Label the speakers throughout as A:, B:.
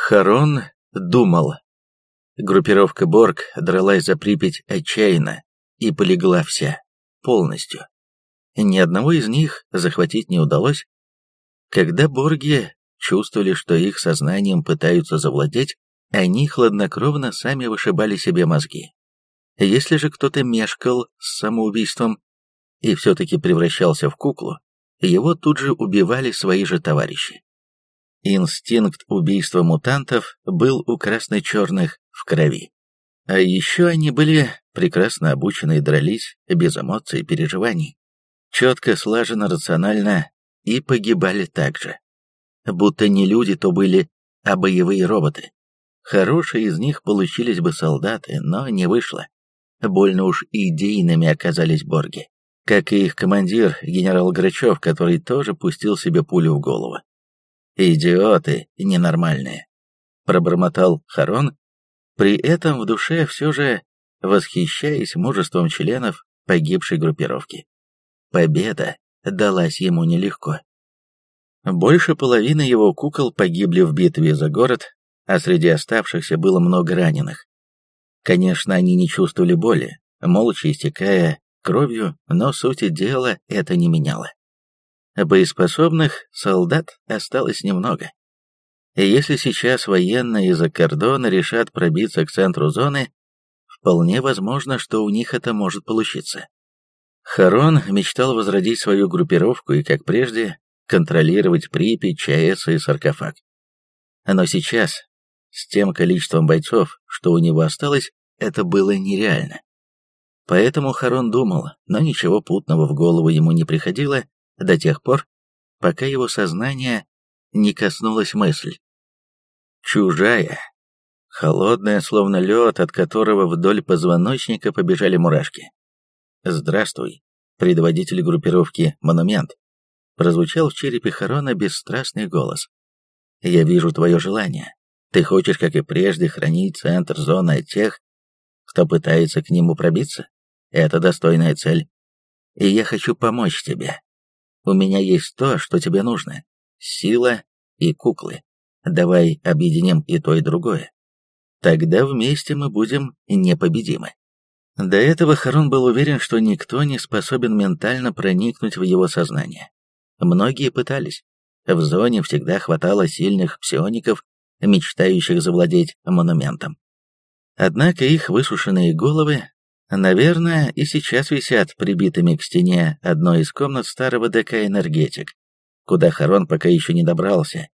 A: Харон думал. Группировка Борг дралась за Припять отчаянно и полегла вся, полностью. Ни одного из них захватить не удалось. Когда Борги чувствовали, что их сознанием пытаются завладеть, они хладнокровно сами вышибали себе мозги. Если же кто-то мешкал с самоубийством и все-таки превращался в куклу, его тут же убивали свои же товарищи. Инстинкт убийства мутантов был у красно-черных в крови. А еще они были прекрасно обучены и дрались без эмоций и переживаний, четко, слаженно, рационально и погибали так же. Будто не люди то были, а боевые роботы. Хорошие из них получились бы солдаты, но не вышло. Больно уж идейными оказались борги. Как и их командир, генерал Грачев, который тоже пустил себе пулю в голову. «Идиоты ненормальные», — пробормотал Харон, при этом в душе все же восхищаясь мужеством членов погибшей группировки. Победа далась ему нелегко. Больше половины его кукол погибли в битве за город, а среди оставшихся было много раненых. Конечно, они не чувствовали боли, молча истекая кровью, но сути дела это не меняло. Боеспособных солдат осталось немного. И если сейчас военные из-за кордона решат пробиться к центру зоны, вполне возможно, что у них это может получиться. Харон мечтал возродить свою группировку и, как прежде, контролировать Припять, ЧАЭС и саркофаг. Но сейчас, с тем количеством бойцов, что у него осталось, это было нереально. Поэтому Харон думал, но ничего путного в голову ему не приходило до тех пор, пока его сознание не коснулась мысль. Чужая, холодная, словно лед, от которого вдоль позвоночника побежали мурашки. «Здравствуй, предводитель группировки «Монумент», прозвучал в черепе Харона бесстрастный голос. «Я вижу твое желание. Ты хочешь, как и прежде, хранить центр зоны от тех, кто пытается к нему пробиться? Это достойная цель. И я хочу помочь тебе. У меня есть то, что тебе нужно. Сила и куклы. Давай объединим и то, и другое. Тогда вместе мы будем непобедимы. До этого Харун был уверен, что никто не способен ментально проникнуть в его сознание. Многие пытались. В зоне всегда хватало сильных псиоников, мечтающих завладеть монументом. Однако их высушенные головы Наверное, и сейчас висят прибитыми к стене одной из комнат старого ДК «Энергетик», куда Харон пока еще не добрался.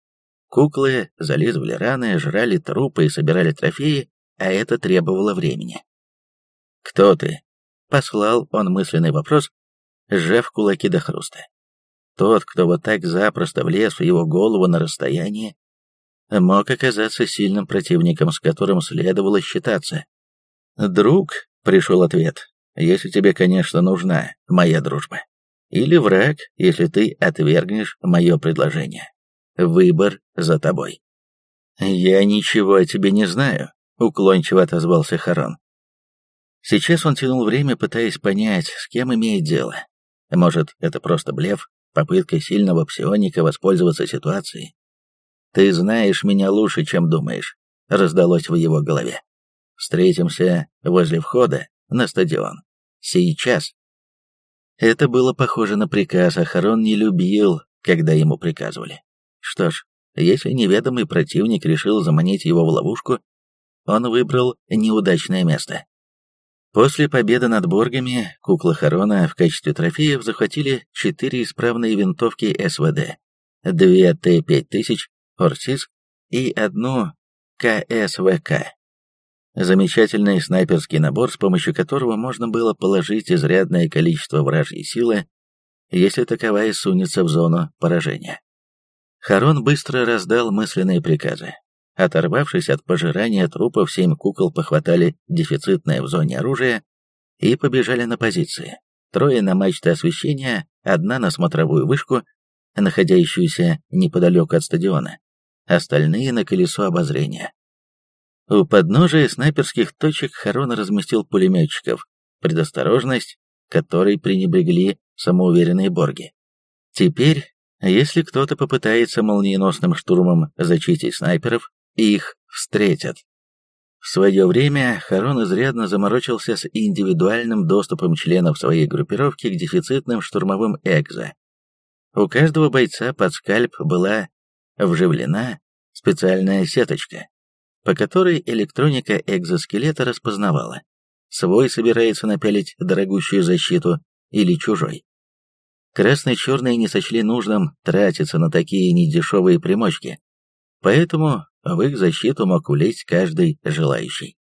A: Куклы зализывали раны, жрали трупы и собирали трофеи, а это требовало времени. «Кто ты?» — послал он мысленный вопрос, сжав кулаки до хруста. Тот, кто вот так запросто влез в его голову на расстоянии, мог оказаться сильным противником, с которым следовало считаться. «Друг», Пришел ответ. Если тебе, конечно, нужна моя дружба. Или враг, если ты отвергнешь мое предложение. Выбор за тобой. Я ничего о тебе не знаю, уклончиво отозвался Харон. Сейчас он тянул время, пытаясь понять, с кем имеет дело. Может, это просто блеф, попытка сильного псионика воспользоваться ситуацией. «Ты знаешь меня лучше, чем думаешь», — раздалось в его голове. Встретимся возле входа на стадион. Сейчас. Это было похоже на приказ, а Харон не любил, когда ему приказывали. Что ж, если неведомый противник решил заманить его в ловушку, он выбрал неудачное место. После победы над Боргами кукла Харона в качестве трофеев захватили четыре исправные винтовки СВД, две Т-5000 Орсис и одну КСВК. Замечательный снайперский набор, с помощью которого можно было положить изрядное количество вражьей силы, если таковая сунется в зону поражения. Харон быстро раздал мысленные приказы. Оторвавшись от пожирания трупов, семь кукол похватали дефицитное в зоне оружие и побежали на позиции. Трое на мачте освещения, одна на смотровую вышку, находящуюся неподалеку от стадиона, остальные на колесо обозрения. У подножия снайперских точек Харон разместил пулеметчиков, предосторожность, которой пренебрегли самоуверенные борги. Теперь, если кто-то попытается молниеносным штурмом зачистить снайперов, их встретят. В свое время Харон изрядно заморочился с индивидуальным доступом членов своей группировки к дефицитным штурмовым экзо. У каждого бойца под скальп была вживлена специальная сеточка, по которой электроника экзоскелета распознавала, свой собирается напялить дорогущую защиту или чужой. Красные-черные не сочли нужным тратиться на такие недешевые примочки, поэтому в их защиту мог улезть каждый желающий.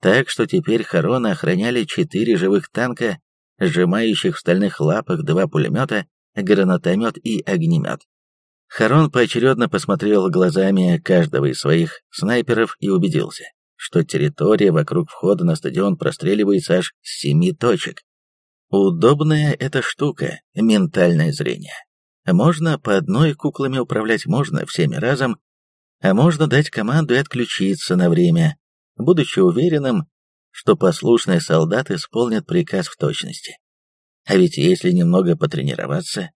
A: Так что теперь Харона охраняли четыре живых танка, сжимающих в стальных лапах два пулемета, гранатомет и огнемет. Харон поочередно посмотрел глазами каждого из своих снайперов и убедился, что территория вокруг входа на стадион простреливается аж с семи точек. Удобная эта штука, ментальное зрение. Можно по одной куклами управлять, можно всеми разом, а можно дать команду и отключиться на время, будучи уверенным, что послушный солдат исполнит приказ в точности. А ведь если немного потренироваться,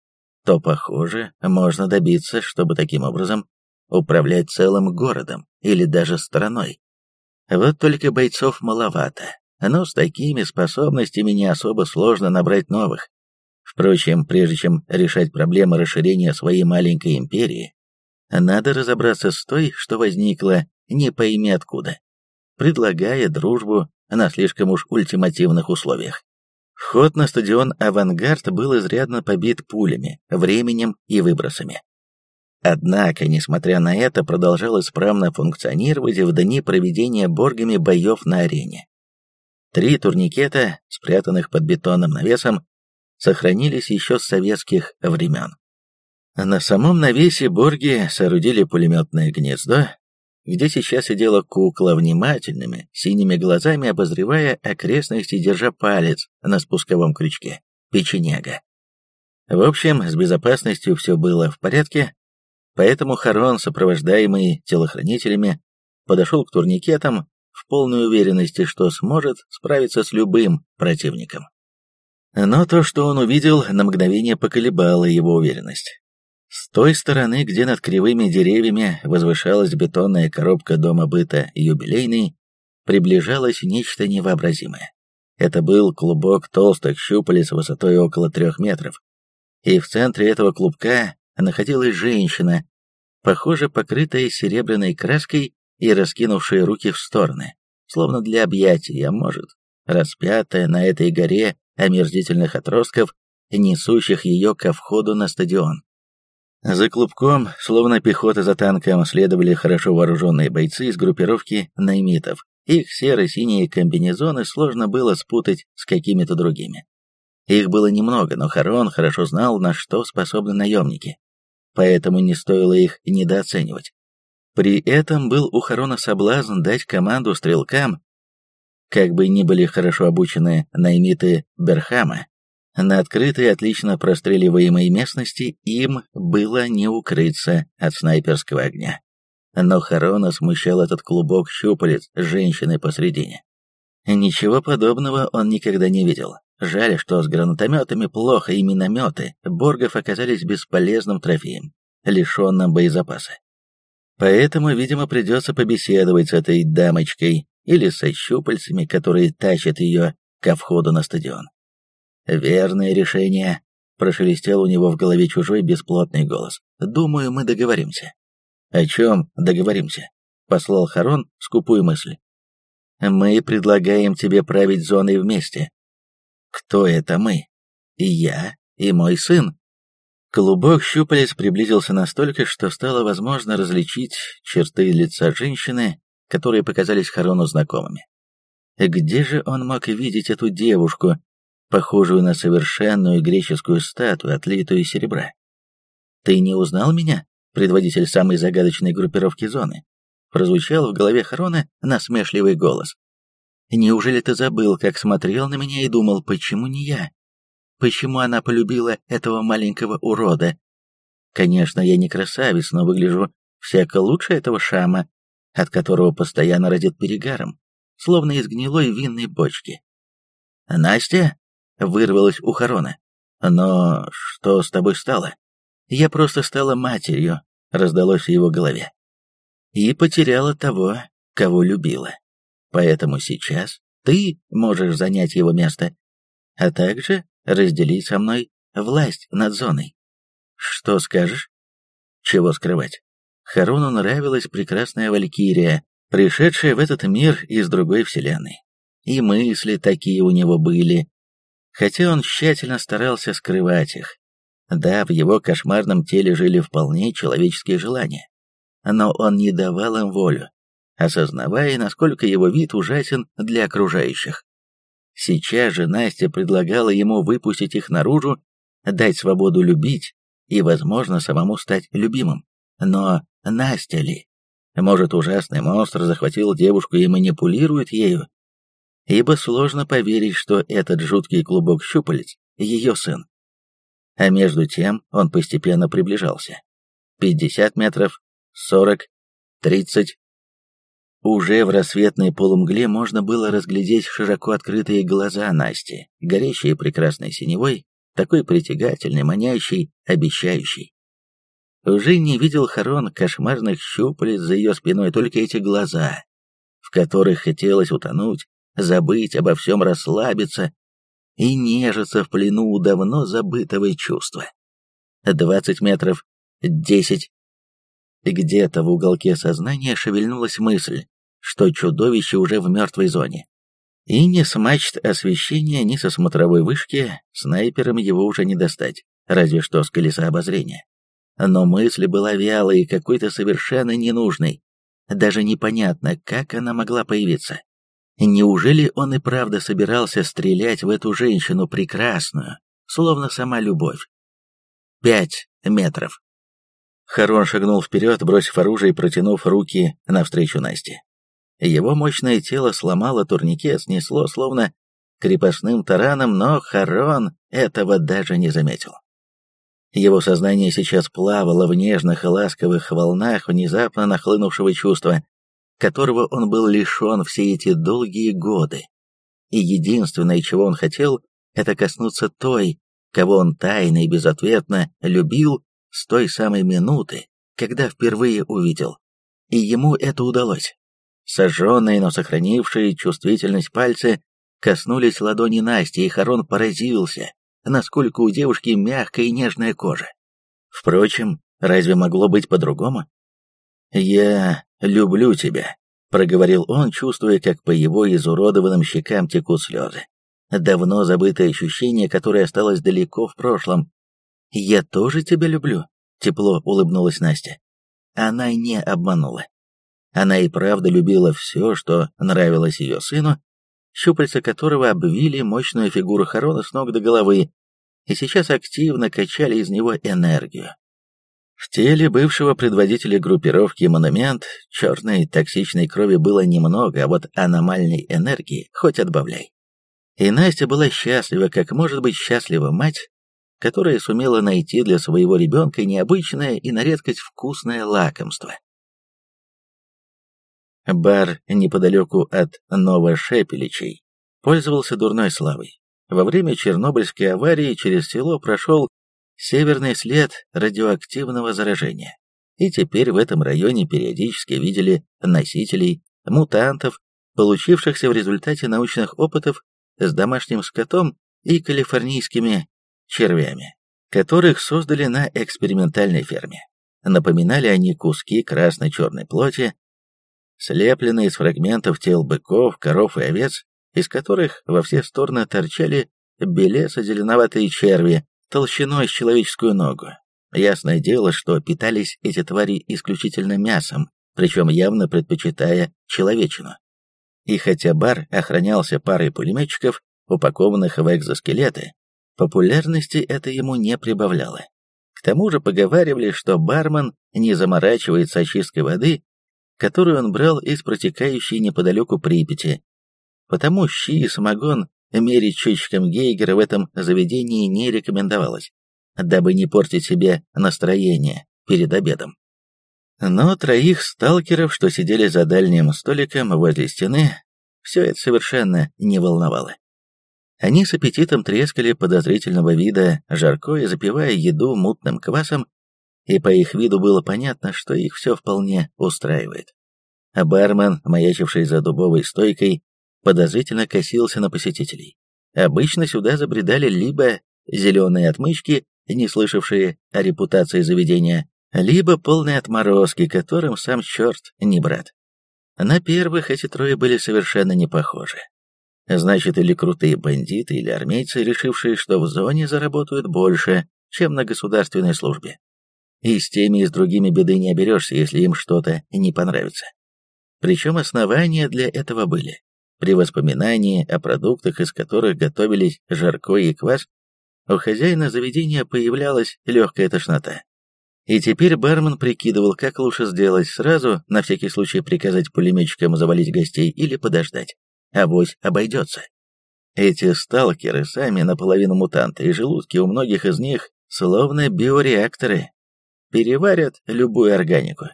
A: то, похоже, можно добиться, чтобы таким образом управлять целым городом или даже страной. Вот только бойцов маловато, но с такими способностями не особо сложно набрать новых. Впрочем, прежде чем решать проблемы расширения своей маленькой империи, надо разобраться с той, что возникла не пойми откуда, предлагая дружбу на слишком уж ультимативных условиях. Вход на стадион «Авангард» был изрядно побит пулями, временем и выбросами. Однако, несмотря на это, продолжал исправно функционировать в дни проведения боргами боев на арене. Три турникета, спрятанных под бетонным навесом, сохранились еще с советских времен. На самом навесе Борги соорудили пулеметное гнездо, где сейчас сидела кукла внимательными, синими глазами обозревая окрестности, держа палец на спусковом крючке. Печенега. В общем, с безопасностью все было в порядке, поэтому Харон, сопровождаемый телохранителями, подошел к турникетам в полной уверенности, что сможет справиться с любым противником. Но то, что он увидел, на мгновение поколебало его уверенность. С той стороны, где над кривыми деревьями возвышалась бетонная коробка дома быта юбилейный, приближалось нечто невообразимое. Это был клубок толстых щупалец высотой около трех метров. И в центре этого клубка находилась женщина, похоже, покрытая серебряной краской и раскинувшая руки в стороны, словно для объятий, а может, распятая на этой горе омерзительных отростков, несущих ее ко входу на стадион. За клубком, словно пехота за танком, следовали хорошо вооруженные бойцы из группировки наймитов. Их серо-синие комбинезоны сложно было спутать с какими-то другими. Их было немного, но Харон хорошо знал, на что способны наемники. Поэтому не стоило их недооценивать. При этом был у Харона соблазн дать команду стрелкам, как бы ни были хорошо обучены наймиты Берхама, на открытой, отлично простреливаемой местности им было не укрыться от снайперского огня. Но Харона смущал этот клубок щупалец с женщиной посредине. Ничего подобного он никогда не видел. Жаль, что с гранатометами плохо, и минометы Боргов оказались бесполезным трофеем, лишенным боезапаса. Поэтому, видимо, придется побеседовать с этой дамочкой или со щупальцами, которые тащат ее ко входу на стадион. «Верное решение», — прошелестел у него в голове чужой бесплотный голос. «Думаю, мы договоримся». «О чем договоримся?» — послал Харон скупую мысль. «Мы предлагаем тебе править зоной вместе». «Кто это мы?» «Я и мой сын». Клубок щупалец приблизился настолько, что стало возможно различить черты лица женщины, которые показались Харону знакомыми. Где же он мог видеть эту девушку, похожую на совершенную греческую статую, отлитую из серебра. «Ты не узнал меня, предводитель самой загадочной группировки зоны?» Прозвучал в голове Харона насмешливый голос. «Неужели ты забыл, как смотрел на меня и думал, почему не я? Почему она полюбила этого маленького урода? Конечно, я не красавец, но выгляжу всяко лучше этого шама, от которого постоянно родит перегаром, словно из гнилой винной бочки. «Настя?» Вырвалось у Харона. «Но что с тобой стало?» «Я просто стала матерью», — раздалось в его голове. и потеряла того, кого любила. Поэтому сейчас ты можешь занять его место, а также разделить со мной власть над зоной. Что скажешь? Чего скрывать? Харуну нравилась прекрасная Валькирия, пришедшая в этот мир из другой вселенной. И мысли такие у него были, хотя он тщательно старался скрывать их. Да, в его кошмарном теле жили вполне человеческие желания, но он не давал им волю, осознавая, насколько его вид ужасен для окружающих. Сейчас же Настя предлагала ему выпустить их наружу, дать свободу любить и, возможно, самому стать любимым. Но Настя ли? Может, ужасный монстр захватил девушку и манипулирует ею? Ибо сложно поверить, что этот жуткий клубок щупалец — ее сын. А между тем он постепенно приближался. 50 метров, 40, 30. Уже в рассветной полумгле можно было разглядеть широко открытые глаза Насти, горящие прекрасной синевой, такой притягательный, манящий, обещающий. Уже не видел Харон кошмарных щупалец за ее спиной, только эти глаза, в которых хотелось утонуть, забыть обо всем, расслабиться и нежиться в плену у давно забытого чувства. Двадцать метров, десять. Где-то в уголке сознания шевельнулась мысль, что чудовище уже в мертвой зоне. И ни с мачт освещения, ни со смотровой вышки снайпером его уже не достать, разве что с колеса обозрения. Но мысль была вялой и какой-то совершенно ненужной. Даже непонятно, как она могла появиться. Неужели он и правда собирался стрелять в эту женщину прекрасную, словно сама любовь? Пять метров. Харон шагнул вперед, бросив оружие и протянув руки навстречу Насте. Его мощное тело сломало турникет, снесло словно крепостным тараном, но Харон этого даже не заметил. Его сознание сейчас плавало в нежных и ласковых волнах внезапно нахлынувшего чувства, которого он был лишен все эти долгие годы. И единственное, чего он хотел, это коснуться той, кого он тайно и безответно любил с той самой минуты, когда впервые увидел. И ему это удалось. Сожженные, но сохранившие чувствительность пальцы коснулись ладони Насти, и Харон поразился, насколько у девушки мягкая и нежная кожа. Впрочем, разве могло быть по-другому? «Я люблю тебя», — проговорил он, чувствуя, как по его изуродованным щекам текут слезы. Давно забытое ощущение, которое осталось далеко в прошлом. «Я тоже тебя люблю», — тепло улыбнулась Настя. Она не обманула. Она и правда любила все, что нравилось ее сыну, щупальца которого обвили мощную фигуру Харона с ног до головы, и сейчас активно качали из него энергию. В теле бывшего предводителя группировки «Монумент» черной токсичной крови было немного, а вот аномальной энергии хоть отбавляй. И Настя была счастлива, как может быть счастлива мать, которая сумела найти для своего ребенка необычное и на редкость вкусное лакомство. Бар неподалеку от Новошепеличей пользовался дурной славой. Во время Чернобыльской аварии через село прошел северный след радиоактивного заражения. И теперь в этом районе периодически видели носителей, мутантов, получившихся в результате научных опытов с домашним скотом и калифорнийскими червями, которых создали на экспериментальной ферме. Напоминали они куски красно-черной плоти, слепленные из фрагментов тел быков, коров и овец, из которых во все стороны торчали белесо-зеленоватые черви толщиной с человеческую ногу. Ясное дело, что питались эти твари исключительно мясом, причем явно предпочитая человечину. И хотя бар охранялся парой пулеметчиков, упакованных в экзоскелеты, популярности это ему не прибавляло. К тому же поговаривали, что бармен не заморачивается очисткой воды, которую он брал из протекающей неподалеку Припяти, Потому щи и самогон мерить счетчиком Гейгера в этом заведении не рекомендовалось, дабы не портить себе настроение перед обедом. Но троих сталкеров, что сидели за дальним столиком возле стены, все это совершенно не волновало. Они с аппетитом трескали подозрительного вида жарко и запивая еду мутным квасом, и по их виду было понятно, что их все вполне устраивает. Бармен, маячивший за дубовой стойкой, подозрительно косился на посетителей. Обычно сюда забредали либо зеленые отмычки, не слышавшие о репутации заведения, либо полные отморозки, которым сам черт не брат. На первых эти трое были совершенно не похожи. Значит, или крутые бандиты, или армейцы, решившие, что в зоне заработают больше, чем на государственной службе. И с теми и с другими беды не оберешься, если им что-то не понравится. Причем основания для этого были. При воспоминании о продуктах, из которых готовились жарко и квас, у хозяина заведения появлялась легкая тошнота. И теперь бармен прикидывал, как лучше сделать сразу, на всякий случай приказать пулеметчикам завалить гостей или подождать. Авось обойдется. Эти сталкеры сами наполовину мутанты, и желудки у многих из них словно биореакторы. Переварят любую органику.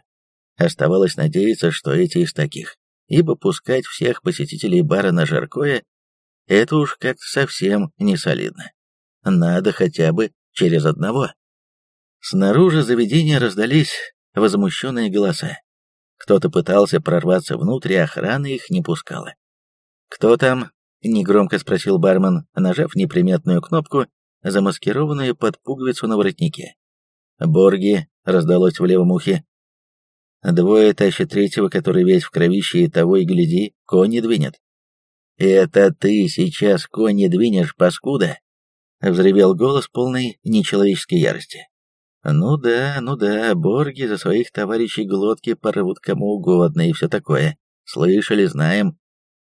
A: Оставалось надеяться, что эти из таких, ибо пускать всех посетителей бара на жаркое – это уж как-то совсем не солидно. Надо хотя бы через одного. Снаружи заведения раздались возмущенные голоса. Кто-то пытался прорваться внутрь, и охрана их не пускала. «Кто там?» — негромко спросил бармен, нажав неприметную кнопку, замаскированную под пуговицу на воротнике. «Борги!» — раздалось в левом ухе. Двое тащат третьего, который весь в кровище, и того и гляди, кони двинет. «Это ты сейчас кони двинешь, паскуда?» — взревел голос полной нечеловеческой ярости. «Ну да, ну да, борги за своих товарищей глотки порвут кому угодно и все такое. Слышали, знаем.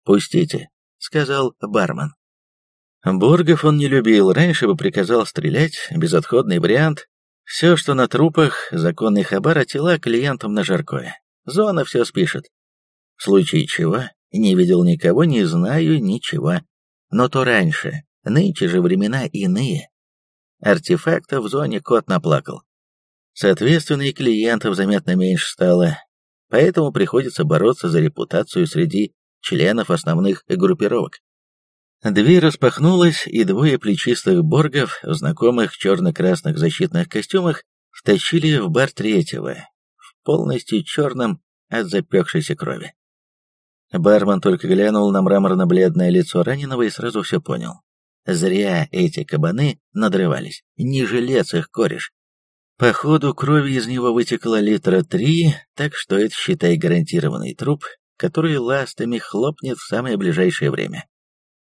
A: Пустите», — сказал бармен. Боргов он не любил, раньше бы приказал стрелять, безотходный вариант, все, что на трупах, законный хабар, а тела клиентам на жаркое. Зона все спишет. В случае чего, не видел никого, не знаю ничего. Но то раньше, нынче же времена иные. Артефактов в зоне кот наплакал. Соответственно, и клиентов заметно меньше стало. Поэтому приходится бороться за репутацию среди членов основных группировок. Дверь распахнулась, и двое плечистых боргов в знакомых черно-красных защитных костюмах втащили в бар третьего, в полностью черном от запекшейся крови. Бармен только глянул на мраморно-бледное лицо раненого и сразу все понял. Зря эти кабаны надрывались, не жилец их кореш. Походу, крови из него вытекло литра три, так что это, считай, гарантированный труп, который ластами хлопнет в самое ближайшее время.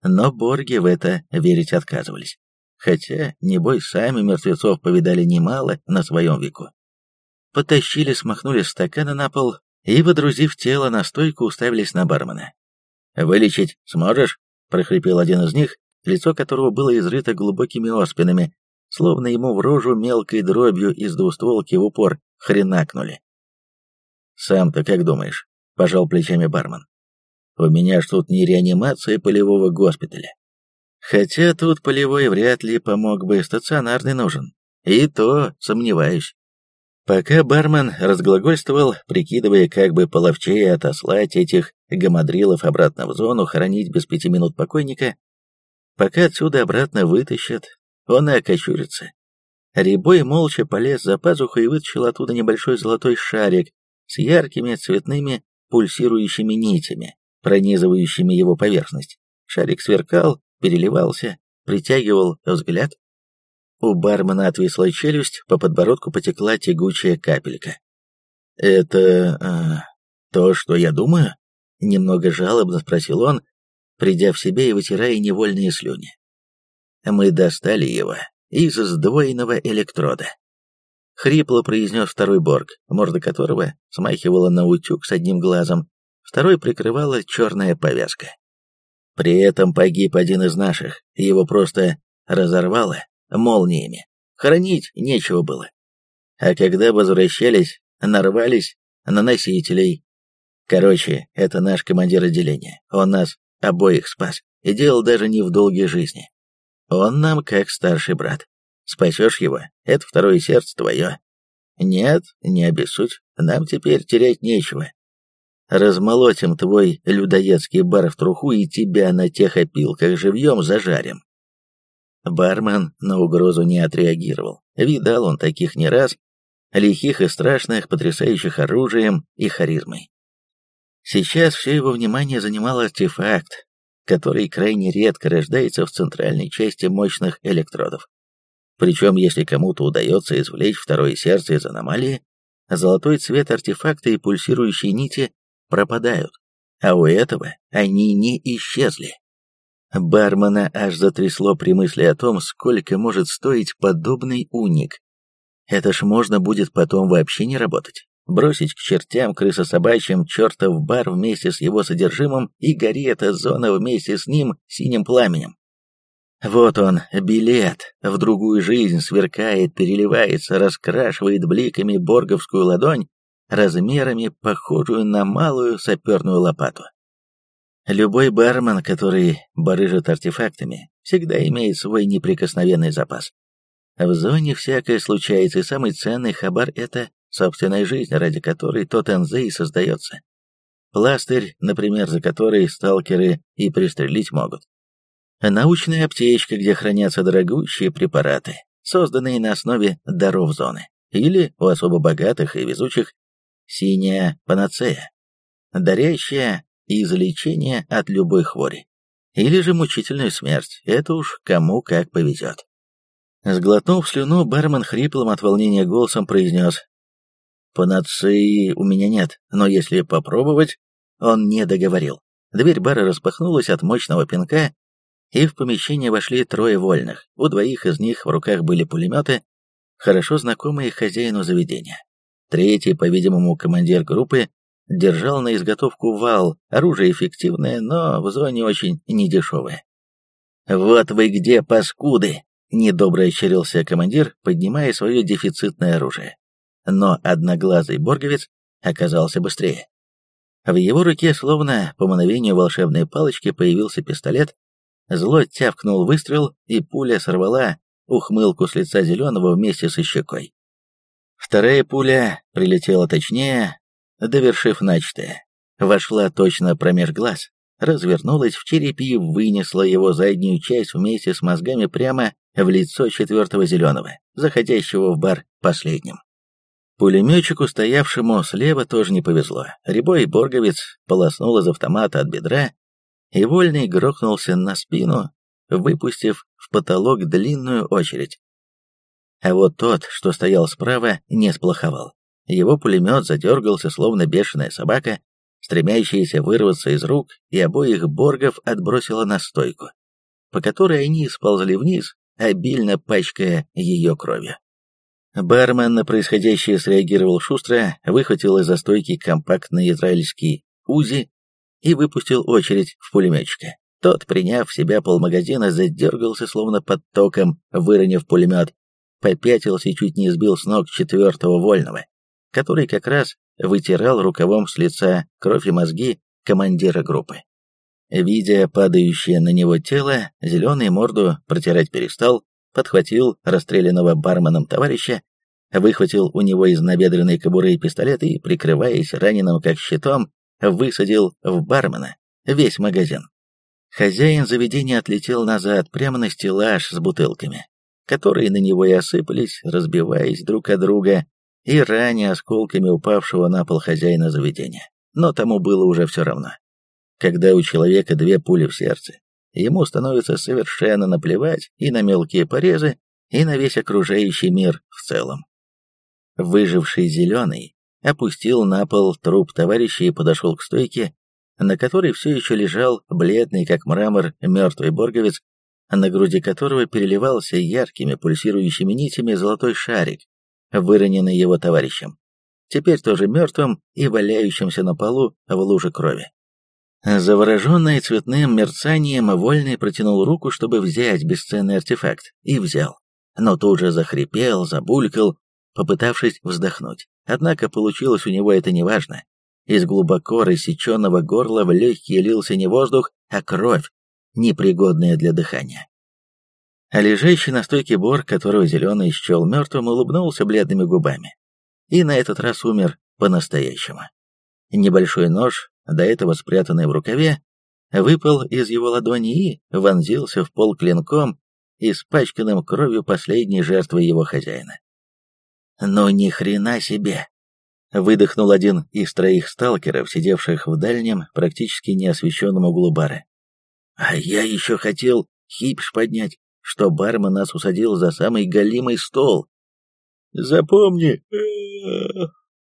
A: Но борги в это верить отказывались. Хотя, небось, сами мертвецов повидали немало на своем веку. Потащили, смахнули стаканы на пол и, водрузив тело на стойку, уставились на бармена. «Вылечить сможешь?» — прохрипел один из них, лицо которого было изрыто глубокими оспинами, словно ему в рожу мелкой дробью из двустволки в упор хренакнули. «Сам-то как думаешь?» — пожал плечами бармен. У меня ж тут не реанимация полевого госпиталя. Хотя тут полевой вряд ли помог бы, стационарный нужен. И то сомневаюсь. Пока бармен разглагольствовал, прикидывая, как бы половчее отослать этих гамадрилов обратно в зону, хоронить без пяти минут покойника, пока отсюда обратно вытащат, он и окочурится. Рябой молча полез за пазуху и вытащил оттуда небольшой золотой шарик с яркими цветными пульсирующими нитями пронизывающими его поверхность. Шарик сверкал, переливался, притягивал взгляд. У бармена отвисла челюсть, по подбородку потекла тягучая капелька. «Это... Э, то, что я думаю?» — немного жалобно спросил он, придя в себя и вытирая невольные слюни. «Мы достали его из сдвоенного электрода». Хрипло произнес второй Борг, морда которого смахивала на утюг с одним глазом, второй прикрывала черная повязка. При этом погиб один из наших, его просто разорвало молниями. Хранить нечего было. А когда возвращались, нарвались на носителей. Короче, это наш командир отделения. Он нас обоих спас. И дело даже не в долгой жизни. Он нам как старший брат. Спасешь его, это второе сердце твое. Нет, не обессудь, нам теперь терять нечего. Размолотим твой людоедский бар в труху и тебя на тех опилках живьем зажарим. Бармен на угрозу не отреагировал. Видал он таких не раз. лихих и страшных, потрясающих оружием и харизмой. Сейчас все его внимание занимал артефакт, который крайне редко рождается в центральной части мощных электродов. Причем, если кому-то удается извлечь второе сердце из аномалии, золотой цвет артефакта и пульсирующие нити пропадают, а у этого они не исчезли. Бармена аж затрясло при мысли о том, сколько может стоить подобный уник. Это ж можно будет потом вообще не работать. Бросить к чертям крысособачьим чертов бар вместе с его содержимым и гори эта зона вместе с ним синим пламенем. Вот он, билет, в другую жизнь сверкает, переливается, раскрашивает бликами борговскую ладонь, размерами похожую на малую саперную лопату. Любой бармен, который барыжит артефактами, всегда имеет свой неприкосновенный запас. В зоне всякое случается, и самый ценный хабар — это собственная жизнь, ради которой тот НЗ и создается. Пластырь, например, за который сталкеры и пристрелить могут. Научная аптечка, где хранятся дорогущие препараты, созданные на основе даров зоны. Или, у особо богатых и везучих, синяя панацея, дарящая излечение от любой хвори. Или же мучительную смерть, это уж кому как повезет. Сглотнув слюну, бармен хриплым от волнения голосом произнес. «Панацеи у меня нет, но если попробовать...» Он не договорил. Дверь бара распахнулась от мощного пинка, и в помещение вошли трое вольных. У двоих из них в руках были пулеметы, хорошо знакомые хозяину заведения. Третий, по-видимому, командир группы, держал на изготовку вал, оружие эффективное, но в зоне очень недешевое. «Вот вы где, паскуды!» — недобро ощерился командир, поднимая свое дефицитное оружие. Но одноглазый борговец оказался быстрее. В его руке, словно по мановению волшебной палочки, появился пистолет, Зло тявкнул выстрел, и пуля сорвала ухмылку с лица зеленого вместе со щекой. Вторая пуля прилетела точнее, довершив начатое. Вошла точно промеж глаз, развернулась в черепе и вынесла его заднюю часть вместе с мозгами прямо в лицо четвертого зеленого, заходящего в бар последним. Пулеметчику, стоявшему слева, тоже не повезло. Рябой Борговец полоснул из автомата от бедра, и Вольный грохнулся на спину, выпустив в потолок длинную очередь. А вот тот, что стоял справа, не сплоховал. Его пулемет задергался, словно бешеная собака, стремящаяся вырваться из рук, и обоих боргов отбросила на стойку, по которой они сползли вниз, обильно пачкая ее кровью. Бармен на происходящее среагировал шустро, выхватил из-за стойки компактный израильский УЗИ и выпустил очередь в пулеметчика. Тот, приняв в себя полмагазина, задергался словно под током, выронив пулемет, попятился и чуть не сбил с ног четвертого вольного, который как раз вытирал рукавом с лица кровь и мозги командира группы. Видя падающее на него тело, зеленый морду протирать перестал, подхватил расстрелянного барменом товарища, выхватил у него из набедренной кобуры пистолет и, прикрываясь раненым как щитом, высадил в бармена весь магазин. Хозяин заведения отлетел назад, прямо на стеллаж с бутылками, которые на него и осыпались, разбиваясь друг от друга и ранее осколками упавшего на пол хозяина заведения. Но тому было уже все равно. Когда у человека две пули в сердце, ему становится совершенно наплевать и на мелкие порезы, и на весь окружающий мир в целом. Выживший зеленый опустил на пол труп товарища и подошел к стойке, на которой все еще лежал бледный, как мрамор, мертвый борговец, на груди которого переливался яркими пульсирующими нитями золотой шарик, выроненный его товарищем, теперь тоже мертвым и валяющимся на полу в луже крови. Завороженный цветным мерцанием, Вольный протянул руку, чтобы взять бесценный артефакт, и взял, но тут же захрипел, забулькал, попытавшись вздохнуть. Однако получилось у него это неважно. Из глубоко рассеченного горла в легкие лился не воздух, а кровь, непригодная для дыхания. А лежащий на стойке бор, которого зеленый счел мертвым, улыбнулся бледными губами. И на этот раз умер по-настоящему. Небольшой нож, до этого спрятанный в рукаве, выпал из его ладони и вонзился в пол клинком, испачканным кровью последней жертвы его хозяина. Ну ни хрена себе! Выдохнул один из троих сталкеров, сидевших в дальнем, практически неосвещенном углу бара. А я еще хотел хипш поднять, что бармен нас усадил за самый голимый стол. Запомни,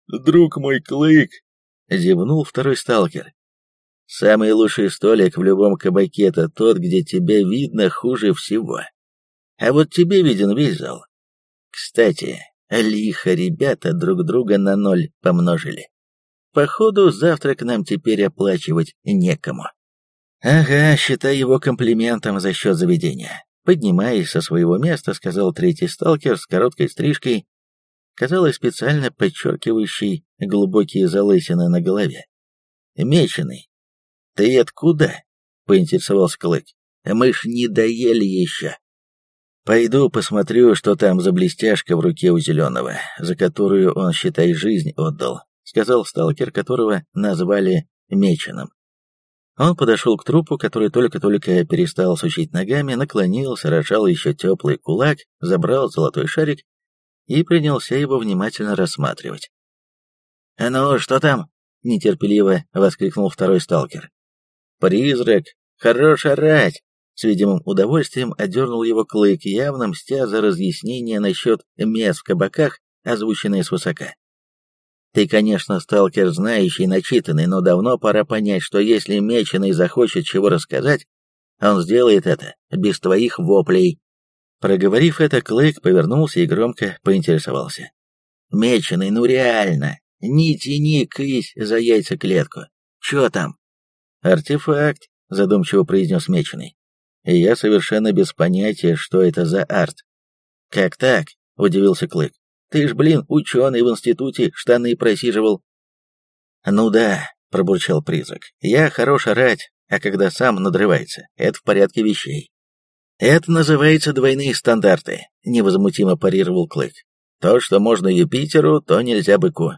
A: друг мой Клык, зевнул второй сталкер. Самый лучший столик в любом кабаке это тот, где тебя видно хуже всего. А вот тебе виден весь зал. Кстати, лихо ребята друг друга на ноль помножили. Походу, завтрак нам теперь оплачивать некому. Ага, считай его комплиментом за счет заведения. Поднимаясь со своего места, сказал третий сталкер с короткой стрижкой, казалось, специально подчеркивающий глубокие залысины на голове. Меченый. «Ты откуда?» — поинтересовался Клык. «Мы ж не доели еще». «Пойду посмотрю, что там за блестяшка в руке у Зеленого, за которую он, считай, жизнь отдал», — сказал сталкер, которого назвали Меченым. Он подошел к трупу, который только-только перестал сучить ногами, наклонился, рожал еще теплый кулак, забрал золотой шарик и принялся его внимательно рассматривать. «А ну, что там?» — нетерпеливо воскликнул второй сталкер. «Призрак! Хорош орать!» С видимым удовольствием одернул его клык, явно мстя за разъяснение насчет мест в кабаках, озвученные свысока. Ты, конечно, сталкер знающий, начитанный, но давно пора понять, что если Меченый захочет чего рассказать, он сделает это без твоих воплей. Проговорив это, Клык повернулся и громко поинтересовался. «Меченый, ну реально, не тяни кысь за яйцеклетку. Чё там?» «Артефакт», — задумчиво произнес Меченый. «И я совершенно без понятия, что это за арт». «Как так?» — удивился Клык. Ты ж, блин, ученый в институте штаны просиживал. Ну да, пробурчал призрак. Я хорош орать, а когда сам надрывается, это в порядке вещей. Это называется двойные стандарты, невозмутимо парировал Клык. То, что можно Юпитеру, то нельзя быку.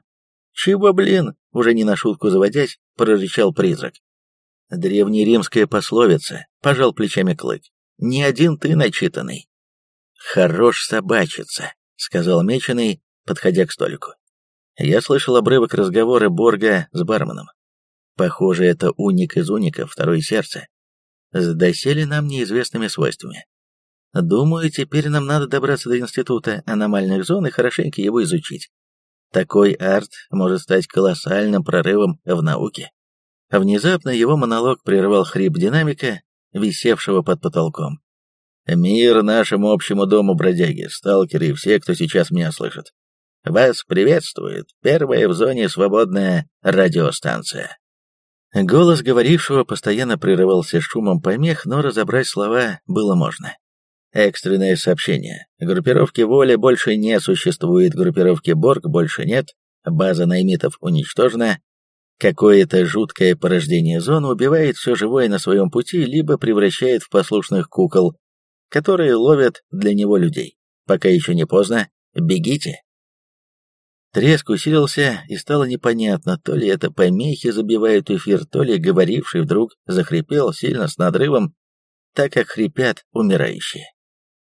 A: Чего, блин, уже не на шутку заводясь, прорычал призрак. Древнеримская пословица, пожал плечами Клык. Не один ты начитанный. Хорош собачиться, сказал Меченый, подходя к столику. Я слышал обрывок разговора Борга с барменом. Похоже, это уник из уников, второе сердце. С доселе нам неизвестными свойствами. Думаю, теперь нам надо добраться до института аномальных зон и хорошенько его изучить. Такой арт может стать колоссальным прорывом в науке. Внезапно его монолог прервал хрип динамика, висевшего под потолком. Мир нашему общему дому, бродяги, сталкеры и все, кто сейчас меня слышит. Вас приветствует первая в зоне свободная радиостанция. Голос говорившего постоянно прерывался шумом помех, но разобрать слова было можно. Экстренное сообщение. Группировки Воля больше не существует, группировки Борг больше нет, база наймитов уничтожена. Какое-то жуткое порождение зон убивает все живое на своем пути, либо превращает в послушных кукол, которые ловят для него людей. Пока еще не поздно, бегите. Треск усилился, и стало непонятно, то ли это помехи забивают эфир, то ли говоривший вдруг захрипел сильно с надрывом, так как хрипят умирающие.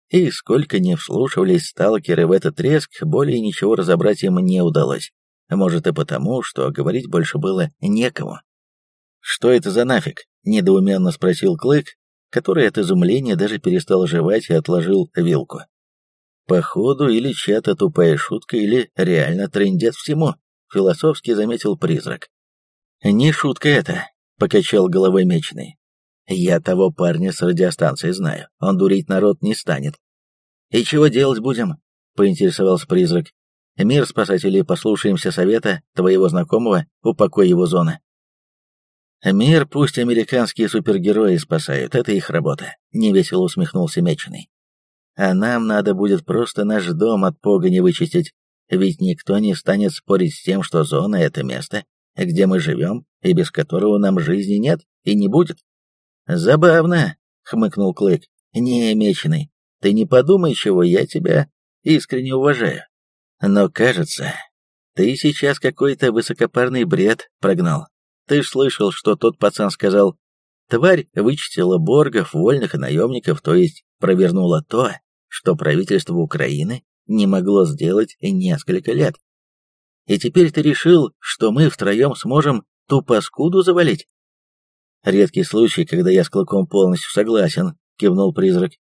A: И сколько не вслушивались сталкеры в этот треск, более ничего разобрать им не удалось. Может и потому, что говорить больше было некому. «Что это за нафиг?» — недоуменно спросил Клык, который от изумления даже перестал жевать и отложил вилку. Походу, или чья-то тупая шутка, или реально трендец всему, философски заметил призрак. «Не шутка это», — покачал головой меченый. «Я того парня с радиостанции знаю, он дурить народ не станет». «И чего делать будем?» — поинтересовался призрак. «Мир, спасатели, послушаемся совета твоего знакомого, упокой его зоны». «Мир пусть американские супергерои спасают, это их работа», — невесело усмехнулся Меченый. «А нам надо будет просто наш дом от погони вычистить, ведь никто не станет спорить с тем, что зона — это место, где мы живем, и без которого нам жизни нет и не будет». «Забавно», — хмыкнул Клык. «Не, Меченый, ты не подумай, чего я тебя искренне уважаю. Но, кажется, ты сейчас какой-то высокопарный бред прогнал. Ты слышал, что тот пацан сказал. Тварь вычистила боргов, вольных и наемников, то есть провернула то, что правительство Украины не могло сделать несколько лет. И теперь ты решил, что мы втроем сможем ту паскуду завалить? Редкий случай, когда я с Клыком полностью согласен, кивнул призрак.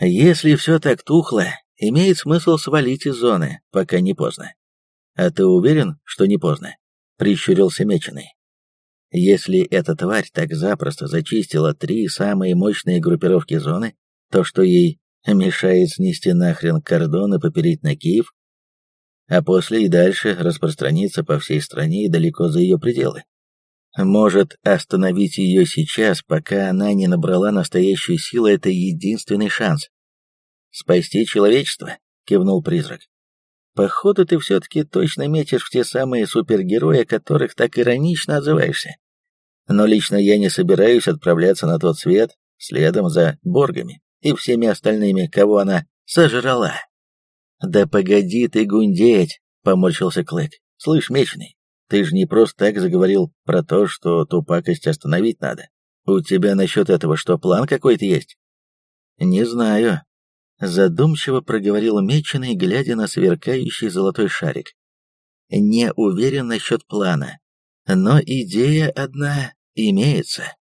A: Если все так тухло, имеет смысл свалить из зоны, пока не поздно. А ты уверен, что не поздно? Прищурился Меченый. Если эта тварь так запросто зачистила три самые мощные группировки зоны, то что ей мешает снести нахрен кордон и попереть на Киев, а после и дальше распространиться по всей стране и далеко за ее пределы? Может, остановить ее сейчас, пока она не набрала настоящую силу, это единственный шанс. «Спасти человечество?» — кивнул призрак. «Походу, ты все-таки точно метишь в те самые супергерои, о которых так иронично отзываешься. Но лично я не собираюсь отправляться на тот свет следом за Боргами и всеми остальными, кого она сожрала». «Да погоди ты гундеть!» — поморщился Клык. «Слышь, Меченый, ты же не просто так заговорил про то, что ту пакость остановить надо. У тебя насчет этого что, план какой-то есть? Не знаю. Задумчиво проговорил Меченый, глядя на сверкающий золотой шарик. Не уверен насчет плана, но идея одна имеется.